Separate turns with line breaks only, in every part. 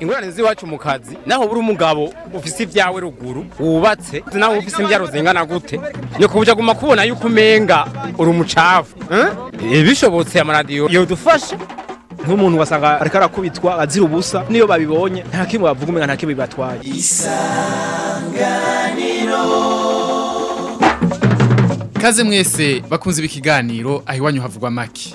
ingorane z'iwacu mu kazi naho buri umugabo ufise ibyawe ruguru wubatse naho ufise imbyaro zingana gute nyoko buja guma kubona yuko umenga uri umucafu eh? Eh, bishobotse amaradiyo yodufashe
nk'umuntu wasanga ariko arakubitwa azira ubusa niyo babibonye nta kimwe bavuga umenga nta kimwe bibatwaye isanganiro
kaze mwese bakunze ibi kiganiro aho iwanyu havugwa make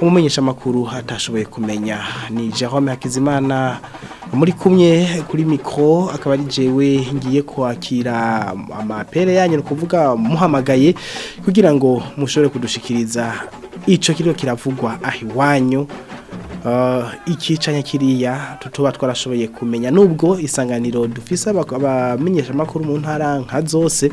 umumenyesha
amakuru atashoboye kumenya ni Jerome Hakizimana muri kumwe kuri mikoro akaba ari jewe ngiye kwakira amapere yanyu ni ukuvuga muhamagaye kugira ngo mushore kudushikiriza icyo kiriho kiravugwa aho iwanyu uh, ikicanya kiriya tutuba twarashoboye kumenya nubwo isanganiro dufise abamenyesha amakuru mu ntara nka zose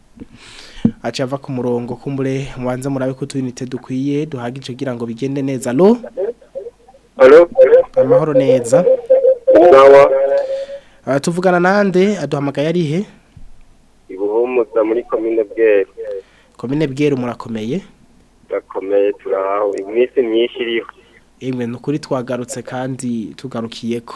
aca ava ku murongo kumbure mubanza murabe ko utuyinite dukwiye duhagije kugira ngo bigende neza
alo
amahoro neza ah, tuvugana nande aduhamagaye ari he
ibuhumuza muri komine bweru
komine bweru murakomeye
turakomeye turahawe iminsi myinshi iriho imwe ni ukuri
twagarutse kandi tugarukiye ko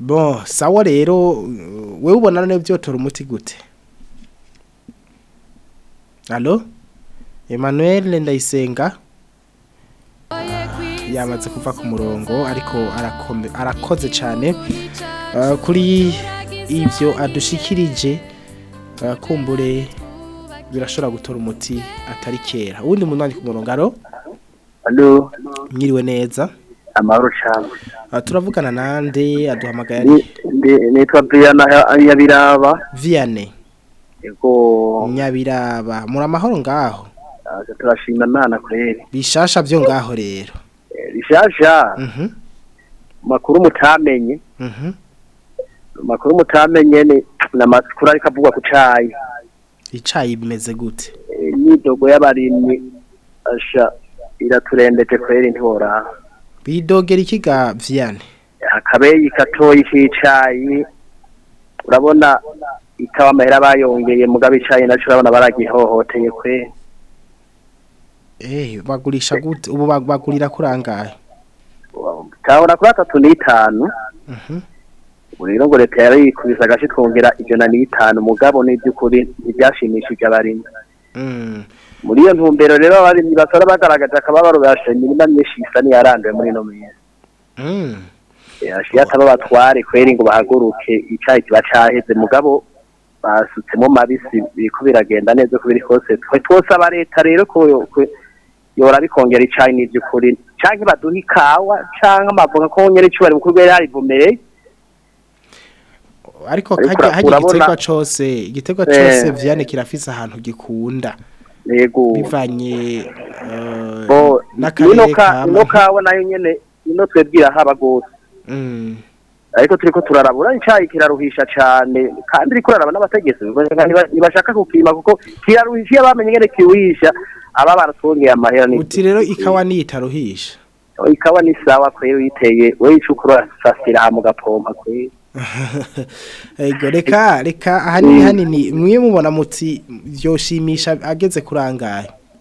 bo sawa
rero we ubona n'ibyo tora umuti gute alo Emmanuel Ndayisenga yamaze kuva ku murongo ariko arakoze cyane eh, kuri ibyo adushikirije kumbure birashobora gutora umuti atari kera uwundi muntu wandika
umurongaro
mwiriwe neza
amahoro cyane
ah, turavugana nande aduhamagaye
nitwa viyana eh,
nyabiraba
viyane
nyabiraba muri amahoro ngaho
turashima imana kurere
bishasha byo ngaho rero
eh, bishasha
mhm.
makuru mutamenye
mhm.
makuru mutamenye ni namakuru ariko avugwa ku cayi
icayi bimeze gute
imyidogo eh, y'abarimyi asha iraturembeje kweri ntora
bidogera ikigavyane
akabeyi gatoyi k'icayi urabona ikawa amahera bayongeye mugabo icayi nacyo urabona baragihohoteye kwe
eh bagurisha gute ubu bagurira kurangaye
tahora kuri atatu n'itanu
mhm.
ubu rero ngo leta yarayikubise agace twongera na n'itanu mugabo n'iby'ukuri ntibyashimishije abarimyi
mm.
muri iyo ntumbero rero abarimyi basora bagaragaje akababaro bashoye imirima myinshi isa n'iyaranduye muri ino minsi
yashyira
mm. eh, batware kweri ngo bahaguruke icyayi kiba cyaheze mugabo basutsemo mabisi biriko biragenda neza uko kose twe twosaba leta rero ko yora bikongera icyayi n'iby'ukuri cyangwa baduha ikawa cyangwa amavuka ko wongera icuba mu kurwera yarivomere
ariko hajya igiterwa cyose igiterwa
eh.
cyose vyane kirafise ahantu gikunda
yego
bivanye eh, n'akarere kama
kawe nayo nyene ino twebwira haba gose
mm.
ariko turiko turarabura icayi kiraruhisha cyane kandi riko raraba n'abategetsi ntibashaka kukima kuko kiraruhisha iyo bamenye nyene kiruhisha aba baratwongeye amahera ni
uti rero ikawa niyitaruhisha
ikawa ni sawa kweri uyiteye wewe icukurura sasira mu gapompa kweri
reka reka aha ni hanini mwe mubonamuti byoshimisha ageze kurangaye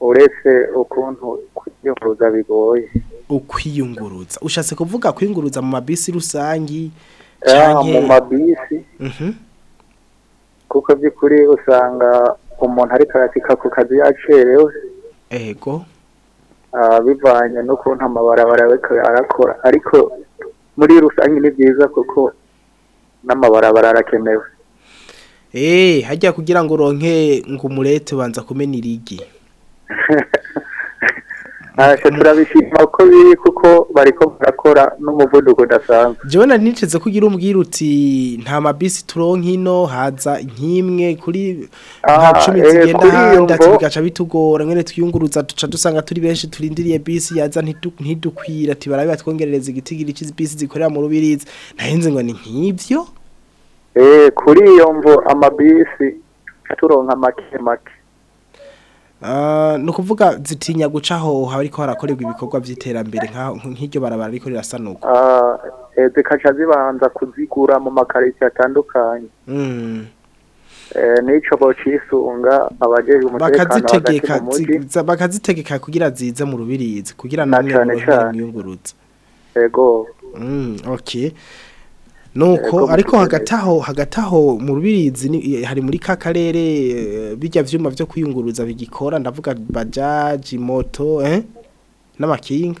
urese ukuntu kwiyunguruza bigoye
ukwiyunguruza ushatse kuvuga kwiyunguruza mu mabisi rusangi
ah, mu mabisi
mhm.
kuko by'ukuri usanga umuntu ariko aratika ku kazi yacerewe
ego
ah, bivanye n'ukuntu amabarabara arakora ariko muri rusange ni byiza kuko n'amabarabara arakenewe eee
eh, hajya kugira ngo ronke ngo umurete ubanza kumena irigi
ntacyo turabishima uko biri kuko bariko barakora n'umuvuduko udasanzwe
jona nicize ko ugira umbwira uti nta mabisi turonka ino haza nk'imwe kuri
ah,
nka cumi
eh,
zigenda ahandi ati bigaca bitugora nyine twiyunguruza duca dusanga turi benshi turindiriye bisi yaza ntidukwira ati barabe batwongerereza igitigiri bisi zikorera mu rubirizi nahenze ngo ni nk'ibyo
eh, kuri iyo mvu amabisi turonka make make
Ah, ni ukuvuga zitinya guca aho hariko harakorerwa ibikorwa by'iterambere nk'iryo barabara ariko rirasanuka
ah, eh, zikaca zibanza kuzigura mu makarito atandukanye
hmm.
eh, n'icyo bacisunga abajejwe umutekano
bakazitegeka kugira zize mu rubirizi kugira namwe
mu
bihingurutse
yego
hmm, ok nuko ariko hagati aho hagati aho mu rubirizi hari muri ka karere eh, bijya vyuma byo kwiyunguruza bigikora ndavuga bajaji moto eh, n'amakinga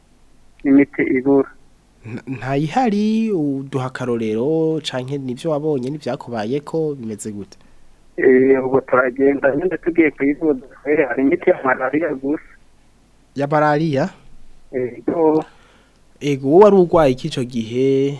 imiti ibura
ntayihari uduha akarorero canke nivyo wabonye n'ivyakubaye ko bimeze gute
eh, ubwo turagenda nyine tugiye kuyivuza eh, hari imiti ya malariya gusa
ya malariya
eh,
ego wowe wari urwaye iki gihe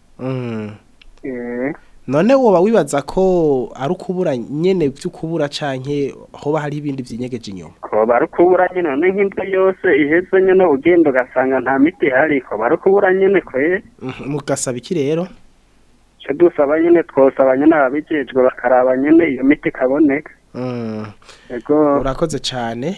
mhm.
eh.
none woba wibaza ko ari ukubura nyine by'ukubura canke hoba hari ibindi byinyegeje inyuma
koba ari ukubura nyine none nk'indyo yose iheze nyine ugenda ugasanga nta miti ihari koba ari ukubura nyine kwe
mhm. mugasaba iki rero
icyo dusaba nyine twosaba nyine ababijejwe bakaraba nyine iyo miti ikaboneka
urakoze cyane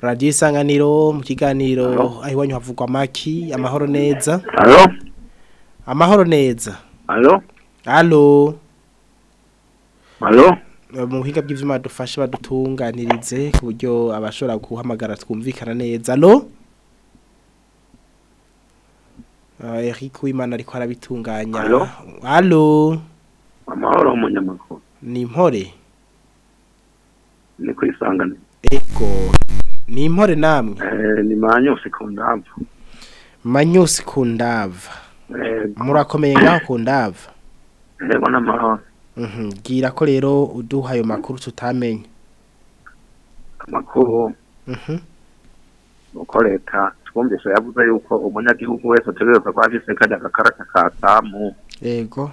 radiyo isanganiro mu kiganiro aho iwanyu havugwa amaki amahoro neza amahoro neza
alo
eh, mu buhinga by'ibyuma dufashe badutunganirize ku buryo abashobora guhamagara twumvikana neza alo Ah, Eric Uwimana ariko arabitunganya Allo
Amahoro umunyamakuru
Ni impore
Ni kwisangana
Ego Ni impore namwe
Eh ni manyusi kundava
Manyusi kundava Murakomeye ngaho kundava
Ego namahoro
Mhm gira ko rero uduha ayo makuru tutamenye
Amakuru
Mhm
Uko leta twumvise yavuze yuko umunyagihugu wese ategereza kuba afise kajya ka samu
yego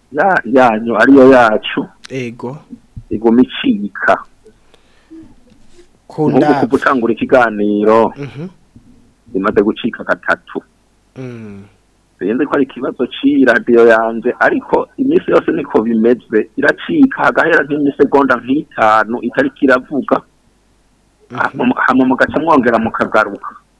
ya
yanyu ariyo yacu
ego
ego icika nk'uko gutangura ikiganiro
mhm.
imaze gucika katatu gatatu
mm.
sinzi ko ari ikibazo c'iyi radiyo yanze ariko iminsi yose niko bimeze iracika hagahera nk'imisegonda nk'itanu itariki iravuga mhm. hama mugaca mwongera mukagaruka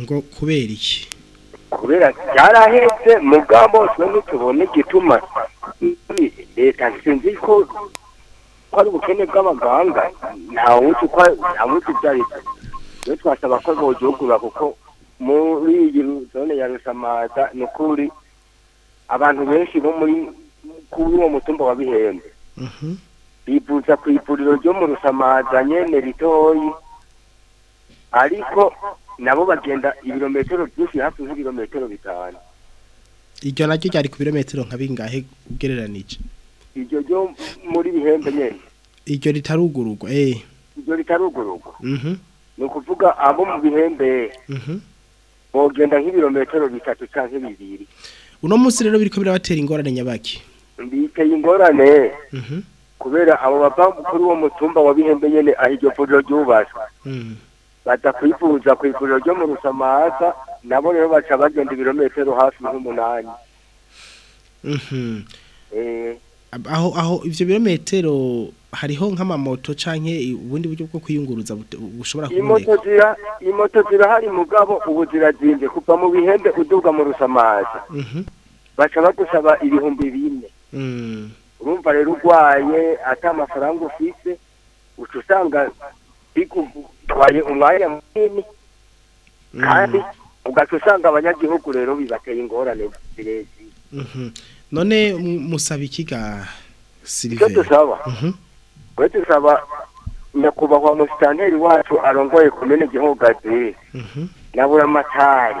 ngo kubera iki
kubera byaraheze twese mugabo ntitubone igituma leta sinzi ko ari ubukene bw'abaganga nta wundi ibyo ari byo iyo twasaba ko bawugihugura kuko muri iyi zone ya rusamaza ni ukuri abantu benshi bo muri kuri uwo mutumba wa bihembe
mhm.
bivuza ku ivuriro ryo mu rusamaza nyine ritoyi ariko nabo bagenda ibirometero byinshi hafi nk'ibirometero bitanu
iryo naryo ryari ku birometero nka bingahe ugereranije
iryo ryo muri bihembe nyene
iryo ritarugururwa eh
iryo ritarugururwa
mhm
ni ukuvuga abo mu bihembe
mhm
bogenda nk'ibirometero bitatu canke bibiri
uno munsi rero biriko birabatera ingorane nyabaki
biteye ingorane
mhm
kubera abo bapamukuru wo mutumba wa bihembe nyene aho iryo vuriro mhm badakwifuza ku ivuriro ryo mu rusamaza nabo rero baca bagenda ibirometero hafi nk'umunani
mhm.
eh.
aho aho ibyo birometero hariho nk'amamoto cyangwa ubundi buryo bwo kwiyunguruza bushobora kuboneka
imoto zirahari mugabo ubu zirazinze kuva mu bihembe uduga mu rusamasa
mhm.
baca bagusaba ibihumbi bine
mm.
urumva rero urwaye atamafaranga ufite uca usanga bikugura twaye umwanya munini mm-hmm. kandi ugaca usanga abanyagihugu rero bibateye ingorane zirezire
mm-hmm. none musaba ikiga
siliveri
icyo
dusaba
twe
mm-hmm. dusaba nyakubahwa musitanteri wacu arongoye komene gihogazi n'aburamatari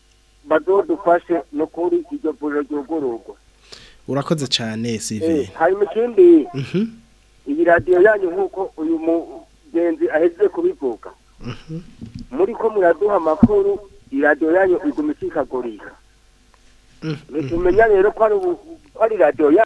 badodufashe
ni ukuri iryo vuriro ryugururwa
urakoze cyane
sivi
eh,
harimo ikindi
mhm.
iyi radiyo yanyu nk'uko uyu mugenzi aheze kubivuga
mhm.
muri ko muraduha amakuru iyi radiyo yanyu iguma ikikagurika ntitumenya rero ko ari radiyo
ya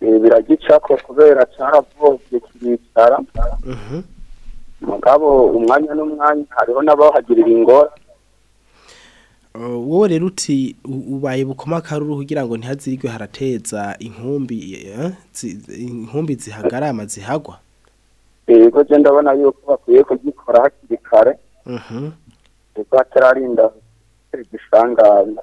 eh, biragica ko
kubera cyarabomotse kiricara mugabo umwanya n'umwanya hariho n'abahagirira ingora
uh, wowe rero uti ubaye bukomakaruru kugira ngo ntihazirwe harateza inkumbi eh? inkumbi zihagarama zihagwa
yego je ndabona yuko bakwiye kugikora hakiri kare
kuko
mm-hmm. hatararinda
igisangana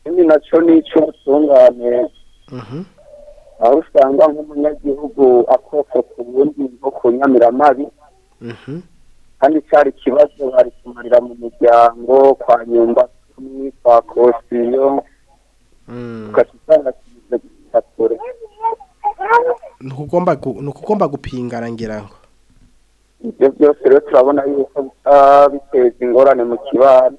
ikindi
nacyo ni icy'ubutungane
mhm.
aho usanga nk'umunyagihugu akoko ku bundi nko ku nyamiramabi
mhm.
kandi cyari ikibazo bari kumarira mu miryango kwa nyumbakumi kwa kosiyo
mm.
ugasanga kigize gusatura
ni ukugomba gupingana ngira ngo
ibyo byose rero turabona yuko biteza ingorane mu kibano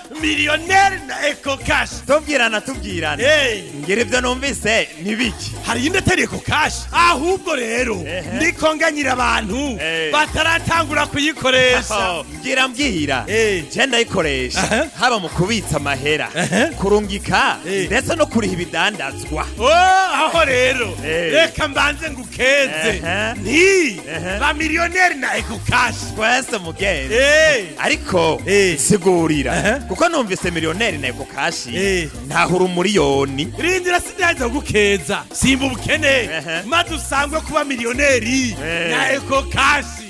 miliyoneri na eko kashi
tubwirana tubwirana ngira ibyo numvise ni bike
hari iyindi atari eko kashi ahubwo rero ndikonganyira abantu bataratangura kuyikoresha
mbwira mbwira genda ayikoresha haba mu kubitsa amahera kurungika ndetse no kuriha ibidandazwa
oh, aho rero reka mbanze ngo ukeze ni ba miliyoneri na eko kashi
twese mugende ariko si kubisigurira kuko numvise miliyoneri ntego kashi eh. ntaho urumuriyoni
rindira sinaza gukeza simba ubukene maze usangwe kuba miliyoneri eh. na eko kashi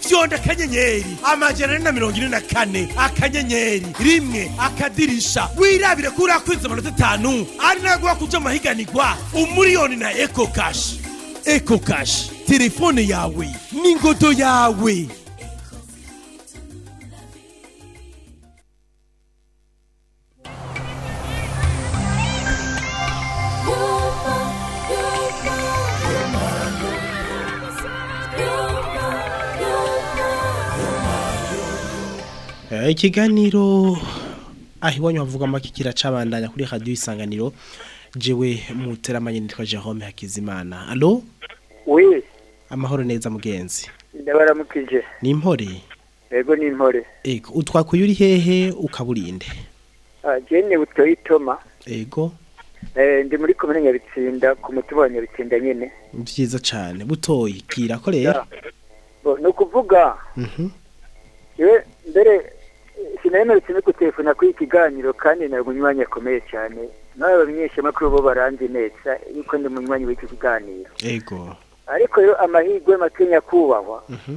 fyonda akanyenyeri amajana ane na mirongo ine na kane akanyenyeri rimwe akadirishya kwipimisha wirabire ko urakwinze amanota atanu ari nayo guha kuja mu mahiganirwa umuriyoni na eko kashi eko kashi telefone yawe n'ingodo yawe
eh, ikiganiro aho ibonye havuga make kiracabandanya kuri radiyo isanganiro jewe muteramanye nitwa Jerome Hakizimana allo
oui
amahoro neza mugenzi
ndabaramukije
ni impore
yego ni impore
yego utwakuye hehe ukaburinde
ah jene utoyitoma
yego
eh ndi muri komune nyabitsinda ku mutuba nyabitsinda nyene
byiza cyane butoyikira ko rero
ah, no kuvuga
mhm
mm mbere sinari no gutelefona kuri iki kiganiro kandi ntabwo umwanya akomeye cyane nawe abamenyeshamakuru bo baranze neza yuko ndi mu mwanya w'iki kiganiro
yego
ariko rero amahirwe make nyakubahwa
mhm.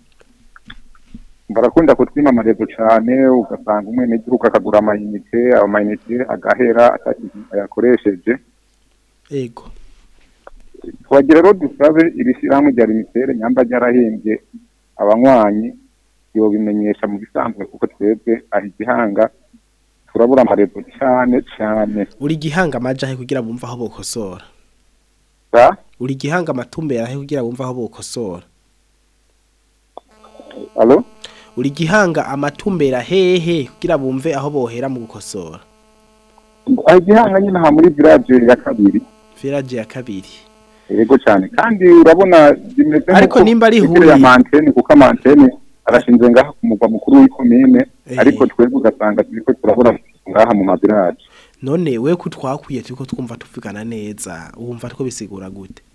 barakunda kutwima amarezo cyane ugasanga umwenegihugu akagura amayinite amayinite agahera ayakoresheje
yego
twagira rero dusabe ibishyirahamwe rya limitere nyamba ryarahimbye abanywanyi bimenyesha mu bisanzwe kuko twebwe aha igihanga turabura amarego cyane cyane
uri gihanga amajahe kugira bumve aho bokosora uri gihanga amatumbera aho kugira bumve aho bokosora uri gihanga amatumbera hehe kugira bumve aho bohera mu gukosora
gihanga nyine aha muri viraje ya kabiri
viraje ya kabiri
yego cyane kandi urabona bimeze
ariko nimba ari huye
kuko amantene arashinze ngaha ku mugwa mukuru w'ikomine ariko twebwe ugasanga turi turabura ngaha mu mabiraje
none we ko twakwiye turi twumva tuvugana neza wumva ko bisigura gute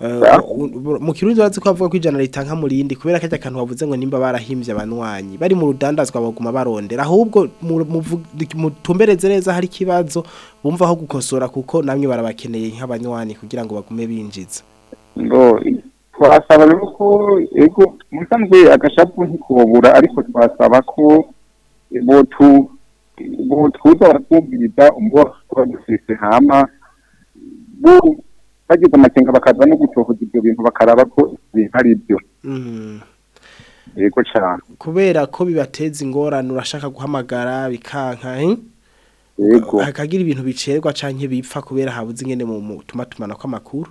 eh, mu kirundi urazi ko bavuga ko ijana rita nka muri yindi kubera ko akantu bavuze ngo nimba barahimbye abanywanyi bari mu rudandazwa baguma barondera ahubwo mutumbereze neza hari ikibazo bumva aho gukosora kuko namwe barabakeneye nk'abanywanyi kugira ngo bagume binjiza
twasaba rero ko ego musanzwe agashapu ntikobura ariko twasaba ko botuza baratwumviriza ubwo tuba dufise hama bagize amakenga bakaza no gutohoza ibyo bintu bakaraba ko ibintu ari byo
mhm. kubera ko bibateza ingorane urashaka guhamagara bikanka eh?
yego
hakagira ibintu bicerwa cyangwa bipfa kubera habuze ingene mu tumatumanako amakuru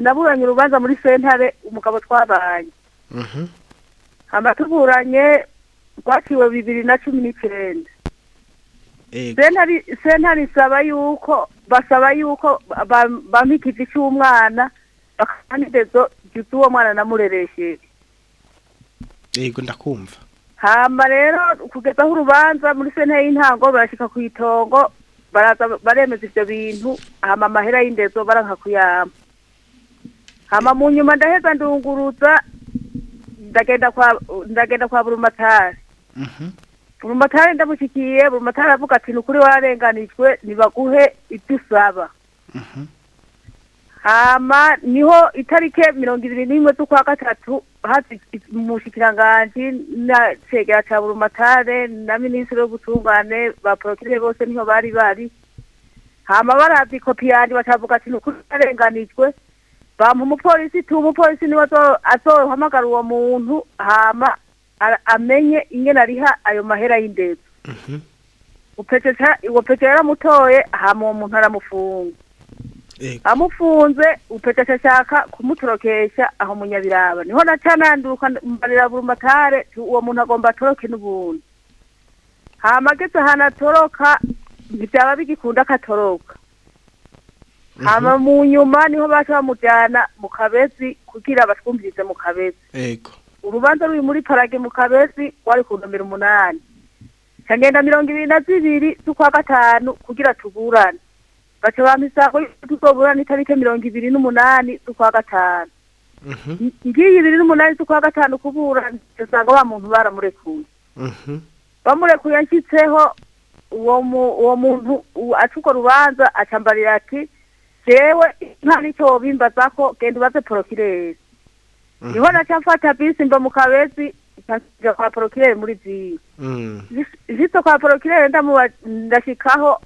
naburanye urubanza muri sentare umugabo twabanye
hamba
mhm. tuburanye bibiri na cumi
n'icyenda
sentare isaba yuko basaba yuko bampa ikivi cy'umwana bakabona idezo ry'uwo mwana namureresheye
yego ndakumva
hamba rero kugezaho urubanza muri sene y'intango barashyika ku itongo baremeza ibyo bintu hamba amahera y'indezo baranka kuyama hamba mu nyuma ndaheza ndunguruza ndagenda kwa burumatari burumatari mhm. ndamushyikiye burumatari avuga ati ni ukuri wararenganijwe ntibaguhe ibyo usaba mhm. hama niho itariki mirongo irindwi n'imwe z'ukwa gatatu umushyikirangantsi na cegera ca burumatare na minisitiri w'ubutungane ba porokire bose niho bari bari hama baravye ikopi yanje batavuga ati nukuri barenganijwe bampa umupolisi tu umupolisi niwe azohamagara uwo muntu hama amenye ingene ariha ayo mahera y'indezo uwo petero yaramutoye hama uwo muntu aramufunga amufunze upeteshashaka kumutorokesha aho munyabiraba niho na cananduka mbarira burumbatare uwo muntu agomba atoroke n'ubundi hamageze ahantu atoroka ntibyaba bigikunda akatoroka mhm. hama mu nyuma niho baca bamujyana mu kabezi kugira batwumvirize mu kabezi urubanza ruri muri parage mu kabezi rwari ku nomero umunani cyangenda mirongo ibiri na zibiri z'ukwa gatanu kugira tuburane bacuranga isaha kuri n'itariki mirongo ibiri n'umunani z'ukwa gatanu mhm. ngiyi ibiri n'umunani z'ukwa gatanu kubura usanga wa muntu baramurekuye mhm. bamurekuye nshyitseho uwo muntu acuka urubanza acambarira ati jewe nta n'icyo wobimbaza ko genda ubaze porokireri mhm. niho naca mfata bisi mba mu kabezi nkaja kwa porokireri muri vyiyi nshitse kwa porokireri ndashikaho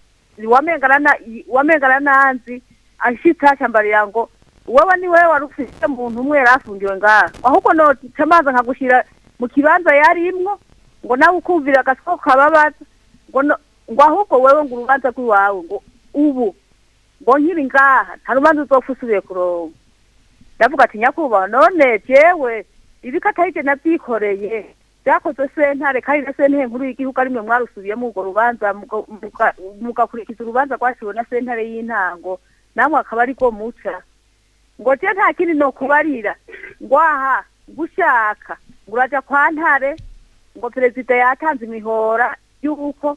wamengana nanzi ashitse hashambariya ngo wowe ni wowe wari ufite muntu umwe yari afungiwe ngaha ahubwo noca amazi nkagushyira mu kibanza yari yarimwo ngo nawe ukumvira agasoko kababaza ngo ahubwo wowe ngo urubanza rw'iwawe ngo ubu ngo nkiri ngaha nta rubanza uzopfa usubiye kurongo ndavuga ati nyakubahwa none jewe ibikatayije nabyikoreye byakozwe sentare kandi na sentare nkuru y'igihugu arimwe mwarusubiyemo urwo rubanza mugakurikiza urubanza rwashyiriwe na sentare y'intango namwe akaba ari bwo muca ngo nce nta kindi ni ukubarira ngo aha gushaka ngo urajya kwa ntare ngo perezida yatanze imihora y'uko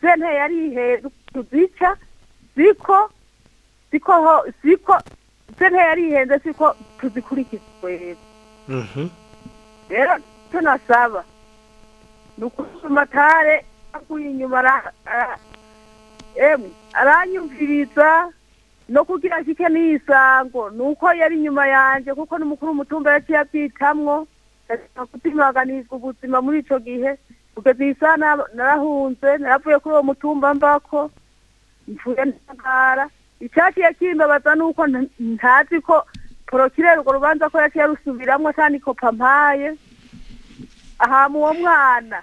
sente yari iheze tuzica ziko ziko ziko sente yari ihenze ziko tuzikurikiza mhm. rero tunasaba ni ukuzumatare aguye inyuma emwe aranyumviriza no kugira ashike n'isango ni uko yari inyuma yanjye kuko n'umukuru w'umutumba yaciye abyitamwo ndashaka kutimaganizwa ubuzima muri icyo gihe kugeza iyi saha narahunze naravuye kuri uwo mutumba mbako mvuye ntara icyaciye kimbabaza ni uko ntazi ko porokirere urwo rubanza ko yaciye arusubiramwo atandikopa mpaye ahantu uwo mwana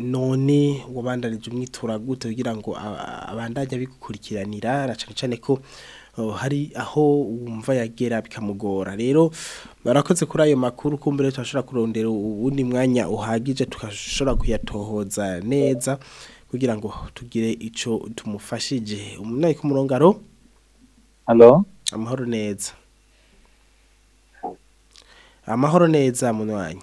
none wabandanije umwitura gute kugira ngo abandanye abikurikiranira na cyane ko hari aho wumva yagera bikamugora rero barakoze kuri ayo makuru kumbere turashobora kurondera ubundi mwanya uhagije tugashobora kuyatohoza neza kugira ngo tugire icyo tumufashije umunani ku murongaro
alo
amahoro neza amahoro neza
munwanya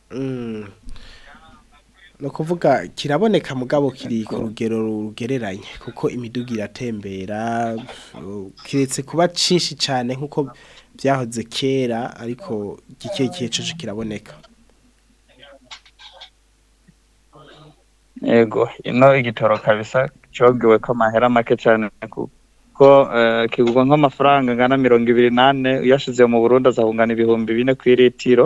mm. ni ukuvuga kiraboneka mugabo kiri ku rugero rugereranye kuko imiduga iratembera kiretse kuba cyinshi cyane nk'uko byahoze kera ariko gike gihejeje kiraboneka
yego ino igitoro kabisa cyogewe ko amahera make cyane kuko eh, kigurwa nk'amafaranga angana mirongo ibiri n'ane uyashize mu burundi azahungana ibihumbi bine
ku iritiro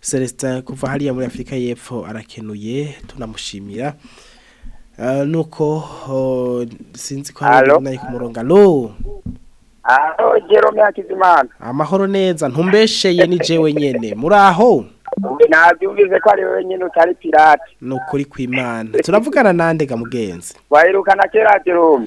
Celestin kuva hariya muri Afrika y'Epfo arakenuye tunamushimira ah, nuko sinzi ko hari ku murongo alo
alo Jerome Hakizimana
amahoro neza ntumbesheye ni jewe nyene muri aho ubu
nabyumvise ko ari wowe utari pirate
ni ukuri kw'imana turavugana nande mugenzi
wahirukana kera Jerome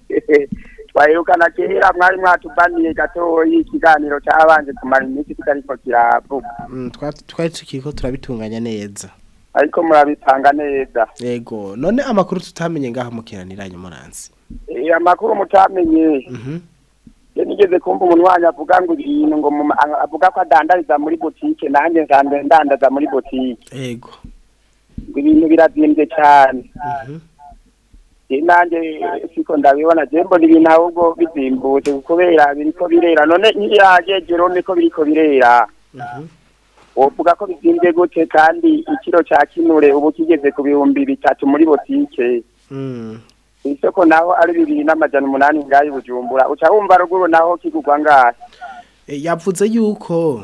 twaherukana kera mwari mwatubaniye gatoyi ikiganiro cyabanje kumara iminsi tutariko kiravuga
mm, twari tukiri ko turabitunganya neza
ariko murabitanga neza
yego none amakuru tutamenye ngaha mukiraniranye muranzi
eh, amakuru mutamenye
iyo
mhm. nigeze kumva umuntu wanyu avuga ngo ibintu ngo avuga ko adandariza muri butike nanjye nsanzwe ndandaza muri butike
yego
ibintu birazimbye cyane mhm. nanjye eh, siko ndabibona jembo ni ibintu ahubwo bizimbutse kubera biriko birera none nk'iyo yagegero niko biriko birera mhm. wovuga ko bizinze gute kandi ikiro cya kinure ubu kigeze ku bihumbi bitatu muri botike
hmm.
isoko naho ari bibiri n'amajana umunani ngayo bujumbura uca wumva ruguru naho kigugwa ngaho
eh, yavuze yuko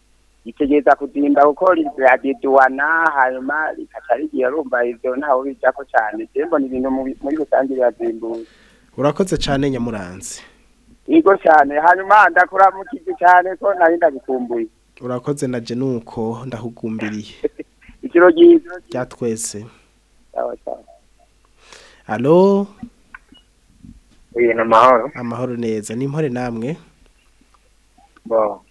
itegeza kuzimba kuko rirageduwana hanyuma rikaca rigiye rumva ivyo ntaho bijako cane je mbona ibintu muri rusange birazimbuye
urakoze cyane nyamuranzi
Igo cyane hanyuma ndakuramukije cyane ko nari ndabikumbuye
urakoze na je nuko ndahugumbiriye
ikiro
gizo cyatwese
sawa sawa Allo Oye Amahoro
neza
ni
mpore namwe
Bo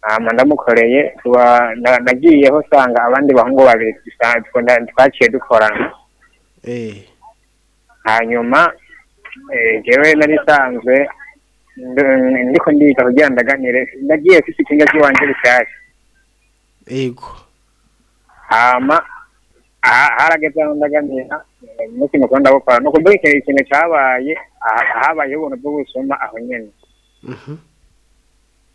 hama ndamukoreye nagiyeho usanga abandi bahungu babiri twaciye dukorana
Eh.
hanyuma eh, gewe nari sanze ndiko ndiga kugira ndaganire nagiye sisi kinga kiwanje rishasha
ego
hama harageze aho ndaganira umunsi mukuru ndawukora ni ukuvuga ikintu ikintu cabaye habayeho ubuntu bwo gusoma aho nyene
mhm.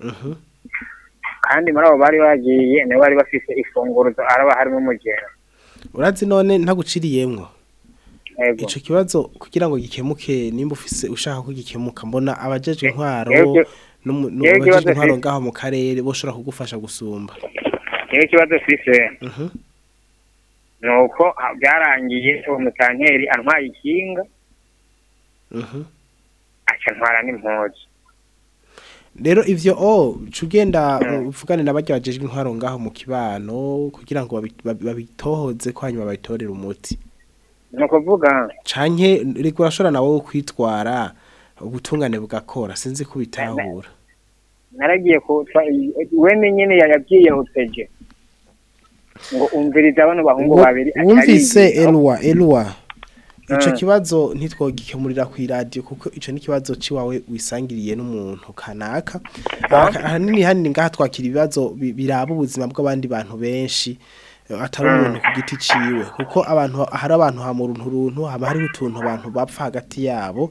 mhm.
kandi muri abo bari bagiye nibo bari bafite ifunguro araba harimo umugenda
urazi none ntaguciriyemwo icyo kibazo kugira ngo gikemuke nimba ufise ushaka ko gikemuka mbona abajyaje intwaro
n'ububajije
intwaro ngaho mu karere boshobora kugufasha gusumba
niba ikibazo fise
mhm.
ni uko byarangiye uwo mutankeri antwaye ikinga
mhm.
acantwara n'impuzu
rero ivyo o oh, cugenda mm. uvugane nabajya bajejwe intwaro ngaho mu kibano kugira ngo babitohoze ko hanyuma babitorera umuti
nuko vuga
canke riko urashora nawe kwitwara ubutungane bugakora sinzi ko bitahura
naragiye kutwa wene nyine yagiye ngo umvirize abantu bahungu babiri
wumvise eluwa eluwa
icyo
kibazo ntitwogikemurira ku iradiyo kuko icyo ni ikibazo cy'iwawe wisangiriye n'umuntu kanaka ah. ahanini hanini ngaha twakira ibibazo biraba ubuzima bw'abandi bantu benshi atari umuntu mm. ku giti ciwe kuko abantu hari abantu hamuruntu runtu haba hari utuntu abantu bapfa hagati yabo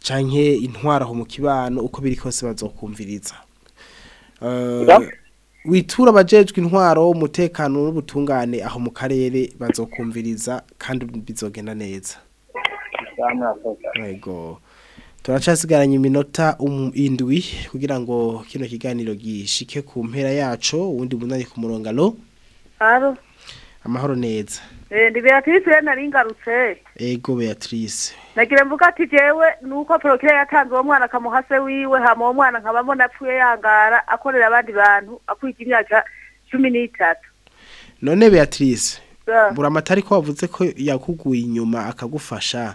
canke intwara mu kibano uko biri kose bazokumviriza eh, witura bajejwe intwaro umutekano n'ubutungane aho mu karere bazokumviriza kandi bizogenda neza yego turacasigaranye iminota um, indwi kugira ngo kino kiganiro gishike ku mpera yacu uwundi munani ku
murongano
amahoro neza
Eh, ndi beatrice we naringarutse
ego eh, beatrice
nagira mvuga ati jewe ni uko porokire yatanze uwo mwana akamuha se wiwe hama uwo mwana nkabamo napfuye yangara akorera abandi bantu akurikira imyaka cumi n'itatu
none beatrice buramata ariko wavuze ko yakuguye inyuma akagufasha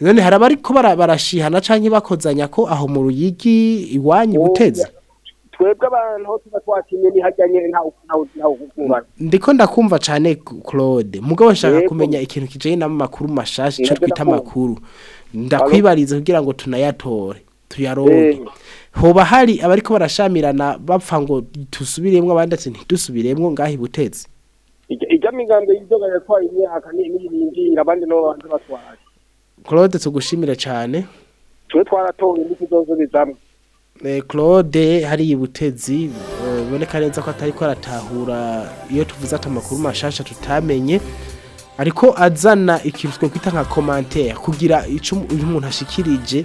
none hari abariko barashihana canke bakozanya ko aho mu ruyigi iwanyu oh, buteze
twebwe abantu aho tuba twakinye ni nyine ntawe ukubayo
ndiko ndakumva cane Claude mugabo nshaka
eh,
kumenya ikintu kijanye n'amakuru mashasha
cyo
twita amakuru ndakwibariza kugira ngo tunayatore tuyaronke hoba hari abariko barashamirana bapfa ngo tusubiremwo abandi ati ntitusubiremwo ngaho ibutetse
ijya migambwe y'inzoga yatwaye imyaka n'iyindi abandi nabo banze batwaye
claude tugushimire cyane
twe twaratoye n'ikibazo bizamwe
eh, claude hari ibutezi eh, biboneka neza ko atari ko aratahura iyo tuvuze ati amakuru mashasha tutamenye ariko azana ikintu twakwita nka komantere kugira uyu muntu ashikirije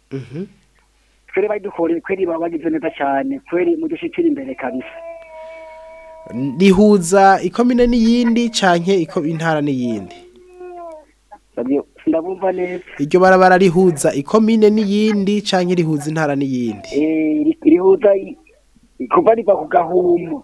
mhm.
twere badukore kweri baba bagize neza cyane kweri mu dushikira imbere kabisa
rihuza ikomine n'iyindi canke intara n'iyindi
ndabumva neza
iryo barabara rihuza ikomine n'iyindi canke rihuza intara n'iyindi
eh, rihuza kuva riva ku
gahumbu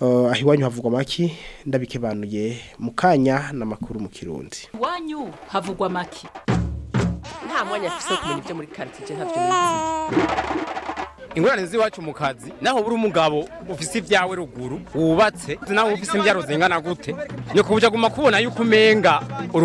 uh, aho iwanyu havugwa amaki ndabikebanuye mukanya na makuru mu kirundi
iwanyu havugwa amaki
nta mwanya afite kumenya ibyo muri karitsiye ntabyo
ingorane z'iwacu mu kazi naho buri umugabo ufise ibyawe ruguru wubatse naho ufise imbyaro zingana gute ni ku buryo aguma kubona yuko umenga uri